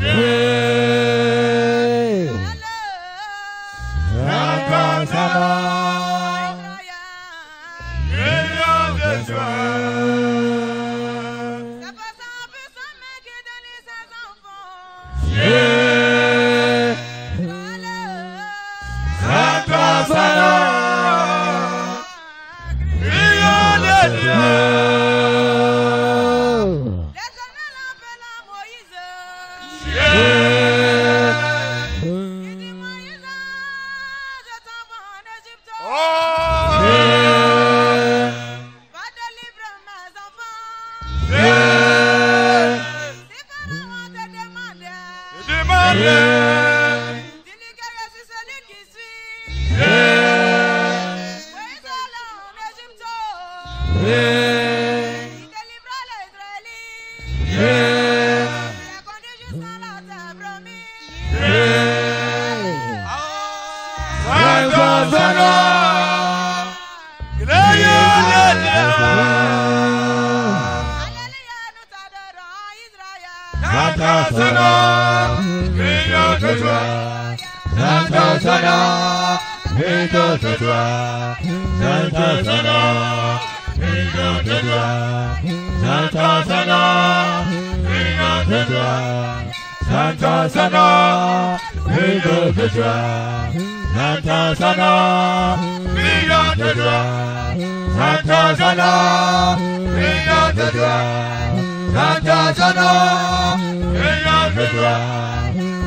Hey! Alcantara, Seigneur de joie. Ça Demandez. sana, Pinto Tadra, Santa sana, Pinto Tadra, Santa sana, Pinto Tadra, Santa sana, Pinto Tadra, Santa sana, Santa sana, Santa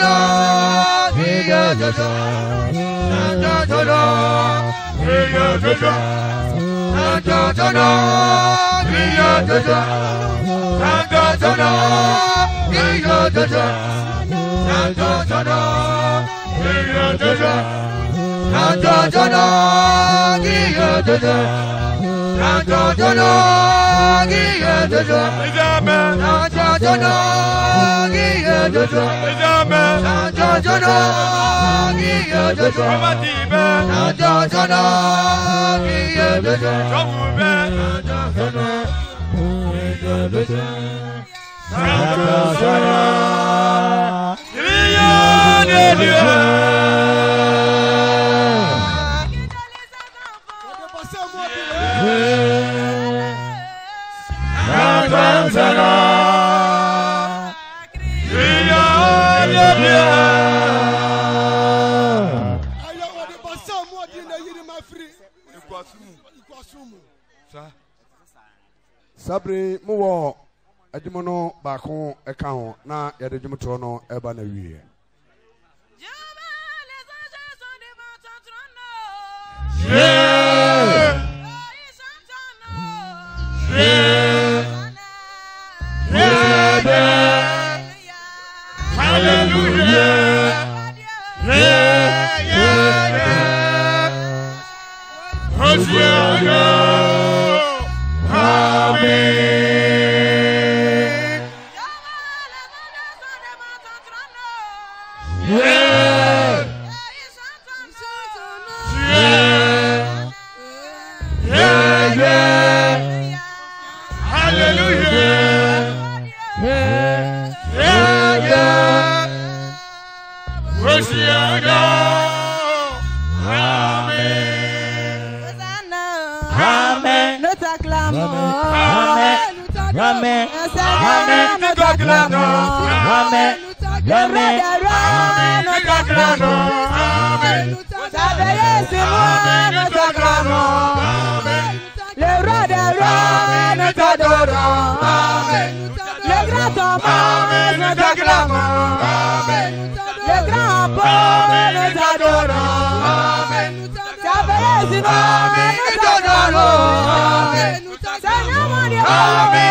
Joshua, hey Joshua, Santa dodo Nanjo dodo Giye dodo Izame Nanjo dodo Giye dodo Izame Nanjo dodo Giye dodo Amadibe Nanjo dodo Giye dodo Jomube Nanjo dodo Giye dodo Nanjo dodo Giye dodo Sansara. Sabri mu wɔ adwuma no baako ka ho na yɛde dwomtoɔ no ɛba na wieɛ us will go. Amen. Yeah. Yeah. Yeah. Yeah. Hallelujah. Yeah. Yeah. Yeah. Where's your God? Jamais, Le roi des rois, nous t'adorons. Amen. Le grand homme, nous t'acclamons. Amen. Le grand homme, nous t'adorons. Amen. Amen. Amen.